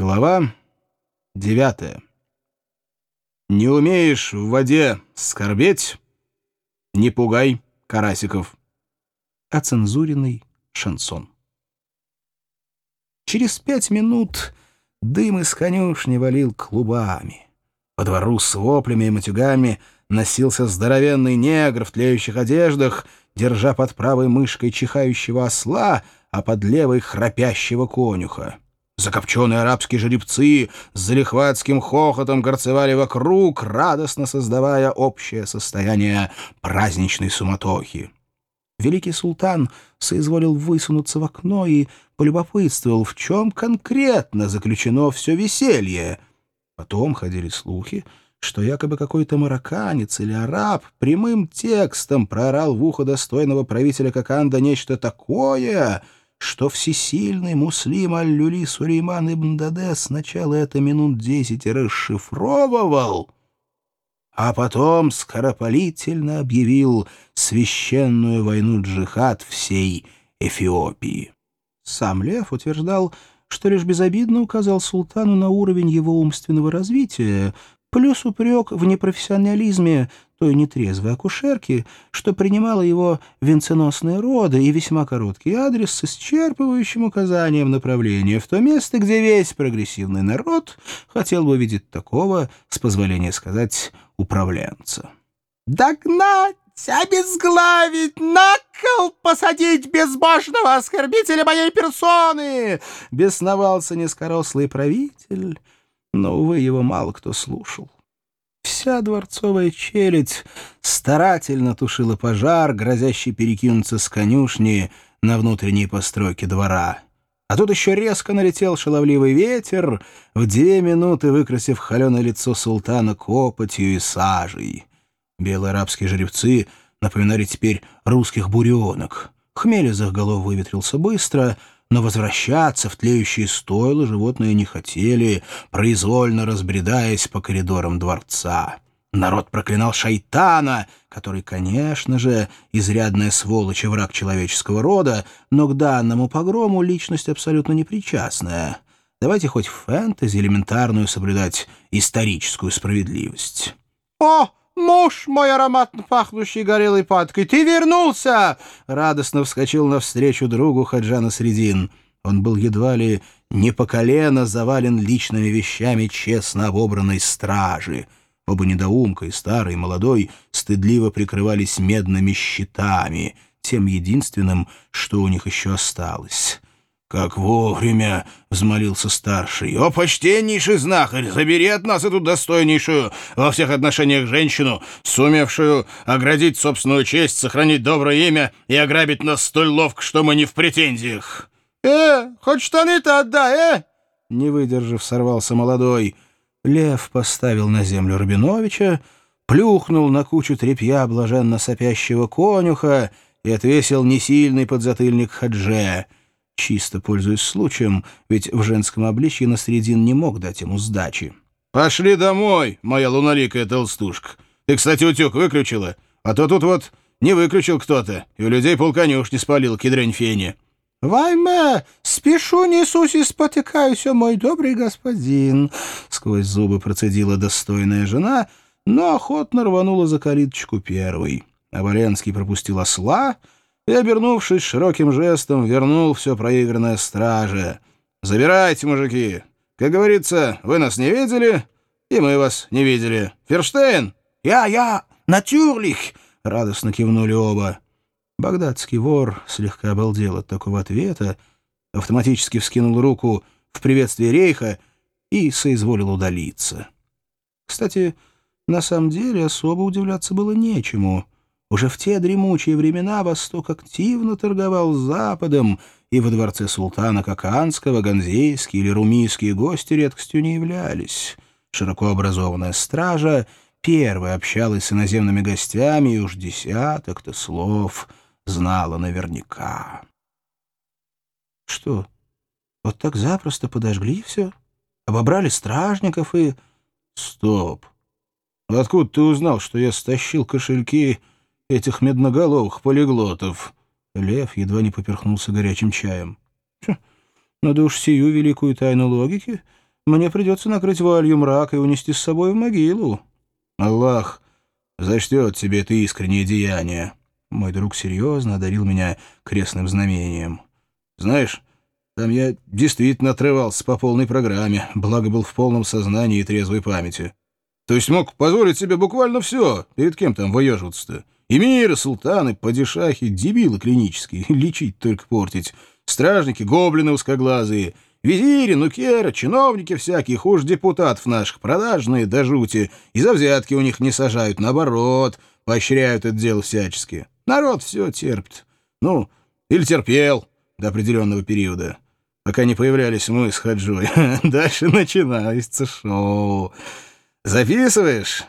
Глава девятая. Не умеешь в воде скорбеть? Не пугай карасиков. Оцензуренный шансон. Через пять минут дым из конюшни валил клубами. По двору с воплями и матюгами носился здоровенный негр в тлеющих одеждах, держа под правой мышкой чихающего осла, а под левой храпящего конюха. Закопченные арабские жеребцы с залихватским хохотом горцевали вокруг, радостно создавая общее состояние праздничной суматохи. Великий султан соизволил высунуться в окно и полюбопытствовал, в чем конкретно заключено все веселье. Потом ходили слухи, что якобы какой-то марокканец или араб прямым текстом проорал в ухо достойного правителя Коканда нечто такое — что всесильный муслим Аль-Люли Сулейман ибн Даде сначала это минут десять расшифровывал, а потом скоропалительно объявил священную войну джихад всей Эфиопии. Сам Лев утверждал, что лишь безобидно указал султану на уровень его умственного развития, плюс упрек в непрофессионализме той нетрезвой акушерки, что принимала его венценосные роды и весьма короткий адрес с исчерпывающим указанием направления в то место, где весь прогрессивный народ хотел бы видеть такого, с позволения сказать, управленца. «Догнать!» обезглавить, на кол посадить безбожного оскорбителя моей персоны!» Бесновался низкорослый правитель, но, увы, его мало кто слушал. Вся дворцовая челядь старательно тушила пожар, грозящий перекинуться с конюшни на внутренние постройки двора. А тут еще резко налетел шаловливый ветер, в две минуты выкрасив холеное лицо султана копотью и сажей. Белые арабские жеребцы напоминали теперь русских буренок. Хмель из их голов выветрился быстро — но возвращаться в тлеющие стойла животные не хотели, произвольно разбредаясь по коридорам дворца. Народ проклинал шайтана, который, конечно же, изрядная сволочь и враг человеческого рода, но к данному погрому личность абсолютно непричастная. Давайте хоть в фэнтези элементарную соблюдать историческую справедливость. «О, муж мой ароматно пахнущий горелой падкой, ты вернулся!» Радостно вскочил навстречу другу Хаджана Средин. Он был едва ли не по колено завален личными вещами честно обобранной стражи. Оба недоумка, и старый, и молодой, стыдливо прикрывались медными щитами, тем единственным, что у них еще осталось. «Как вовремя!» — взмолился старший. «О, почтеннейший знахарь, забери от нас эту достойнейшую во всех отношениях женщину, сумевшую оградить собственную честь, сохранить доброе имя и ограбить нас столь ловко, что мы не в претензиях!» «Э, хоть штаны-то отдай, э!» Не выдержав, сорвался молодой. Лев поставил на землю Рабиновича, плюхнул на кучу тряпья блаженно сопящего конюха и отвесил несильный подзатыльник Хадже — чисто пользуясь случаем, ведь в женском обличье Насредин не мог дать ему сдачи. «Пошли домой, моя луноликая толстушка. Ты, кстати, утюг выключила, а то тут вот не выключил кто-то, и у людей полконюшни спалил кедрень фени». «Вайме, спешу, несусь и спотыкаюсь, о мой добрый господин!» Сквозь зубы процедила достойная жена, но охотно рванула за калиточку первой. А Валенский пропустил осла — и, обернувшись широким жестом, вернул все проигранное страже. «Забирайте, мужики! Как говорится, вы нас не видели, и мы вас не видели. Ферштейн!» «Я, я! Натюрлих!» — радостно кивнули оба. Багдадский вор слегка обалдел от такого ответа, автоматически вскинул руку в приветствие рейха и соизволил удалиться. Кстати, на самом деле особо удивляться было нечему — уже в те дремучие времена Восток активно торговал с Западом, и во дворце султана Каканского ганзейские или румийские гости редкостью не являлись. Широко образованная стража первая общалась с иноземными гостями, и уж десяток-то слов знала наверняка. Что, вот так запросто подожгли все? Обобрали стражников и... Стоп! Откуда ты узнал, что я стащил кошельки этих медноголовых полиглотов. Лев едва не поперхнулся горячим чаем. Ну да уж сию великую тайну логики мне придется накрыть вуалью мрак и унести с собой в могилу. Аллах зачтет тебе это искреннее деяние. Мой друг серьезно одарил меня крестным знамением. Знаешь, там я действительно отрывался по полной программе, благо был в полном сознании и трезвой памяти. То есть мог позволить себе буквально все. Перед кем там выеживаться-то? Эмиры, султаны, падишахи, дебилы клинические, лечить только портить. Стражники, гоблины узкоглазые, визири, нукеры, чиновники всякие, хуже депутатов наших, продажные до жути. И за взятки у них не сажают, наоборот, поощряют это дело всячески. Народ все терпит. Ну, или терпел до определенного периода, пока не появлялись мы с Хаджой. Дальше начинается шоу. Записываешь?»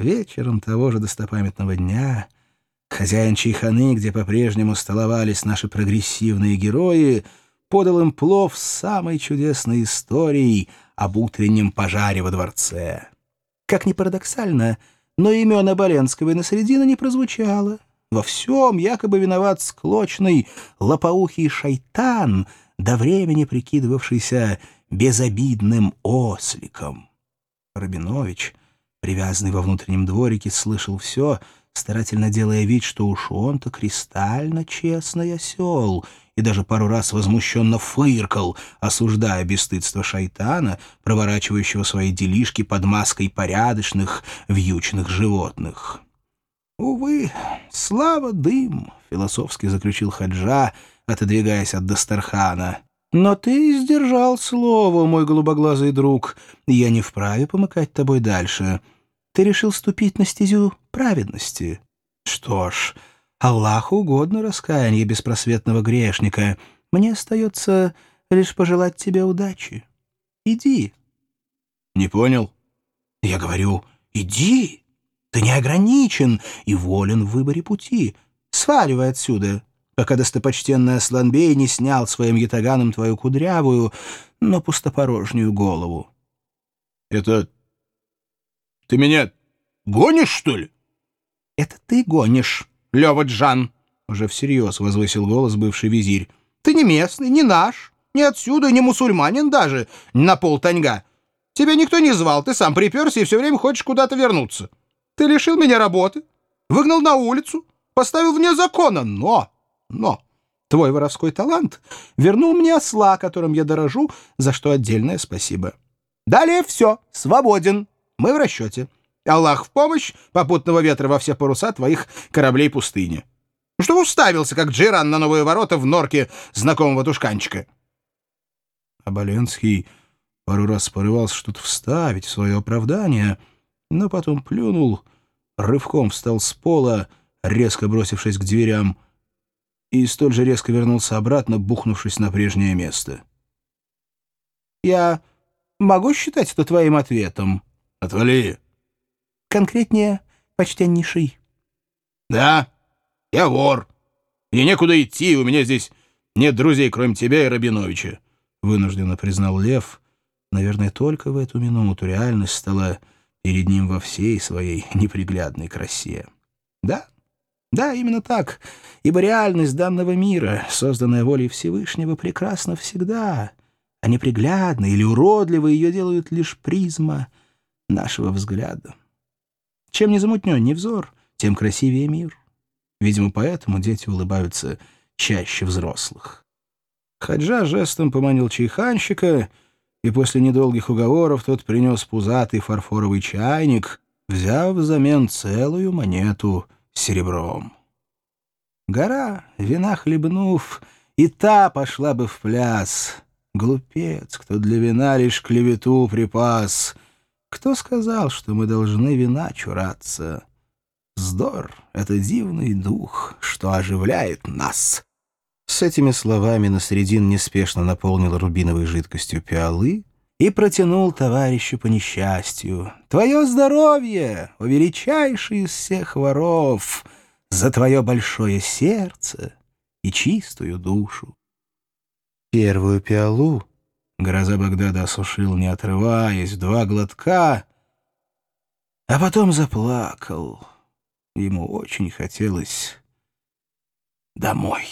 Вечером того же достопамятного дня хозяин чайханы, где по-прежнему столовались наши прогрессивные герои, подал им плов с самой чудесной историей об утреннем пожаре во дворце. Как ни парадоксально, но имен Оболенского и Насредина не прозвучало. Во всем якобы виноват склочный лопоухий шайтан, до времени прикидывавшийся безобидным осликом. Рабинович привязанный во внутреннем дворике, слышал все, старательно делая вид, что уж он-то кристально честный осел, и даже пару раз возмущенно фыркал, осуждая бесстыдство шайтана, проворачивающего свои делишки под маской порядочных, вьючных животных. «Увы, слава дым!» — философски заключил Хаджа, отодвигаясь от Дастархана. «Но ты сдержал слово, мой голубоглазый друг, я не вправе помыкать тобой дальше. Ты решил ступить на стезю праведности. Что ж, Аллаху угодно раскаяние беспросветного грешника. Мне остается лишь пожелать тебе удачи. Иди». «Не понял?» «Я говорю, иди. Ты не ограничен и волен в выборе пути. Сваливай отсюда» пока достопочтенный Асланбей не снял своим ятаганом твою кудрявую, но пустопорожнюю голову. — Это ты меня гонишь, что ли? — Это ты гонишь, Лёва Джан, — уже всерьез возвысил голос бывший визирь. — Ты не местный, не наш, не отсюда, не мусульманин даже, на пол таньга. Тебя никто не звал, ты сам приперся и все время хочешь куда-то вернуться. Ты лишил меня работы, выгнал на улицу, поставил вне закона, но... Но твой воровской талант вернул мне осла, которым я дорожу, за что отдельное спасибо. Далее все, свободен, мы в расчете. Аллах в помощь, попутного ветра во все паруса твоих кораблей пустыни. Что уставился, как Джиран на новые ворота в норке знакомого тушканчика? Оболенский пару раз порывался что-то вставить в свое оправдание, но потом плюнул, рывком встал с пола, резко бросившись к дверям, и столь же резко вернулся обратно, бухнувшись на прежнее место. «Я могу считать это твоим ответом?» «Отвали!» «Конкретнее, почтеннейший». «Да, я вор. Мне некуда идти, у меня здесь нет друзей, кроме тебя и Рабиновича», — вынужденно признал Лев. Наверное, только в эту минуту реальность стала перед ним во всей своей неприглядной красе. «Да, да, именно так, ибо реальность данного мира, созданная волей Всевышнего, прекрасна всегда, а неприглядно или уродливо ее делают лишь призма нашего взгляда. Чем незамутненней взор, тем красивее мир. Видимо, поэтому дети улыбаются чаще взрослых. Хаджа жестом поманил чайханщика, и после недолгих уговоров тот принес пузатый фарфоровый чайник, взяв взамен целую монету — серебром. Гора, вина хлебнув, и та пошла бы в пляс. Глупец, кто для вина лишь клевету припас. Кто сказал, что мы должны вина чураться? Здор — это дивный дух, что оживляет нас. С этими словами Насредин неспешно наполнил рубиновой жидкостью пиалы и протянул товарищу по несчастью. «Твое здоровье, о величайший из всех воров, за твое большое сердце и чистую душу!» Первую пиалу гроза Багдада осушил, не отрываясь, два глотка, а потом заплакал. Ему очень хотелось домой.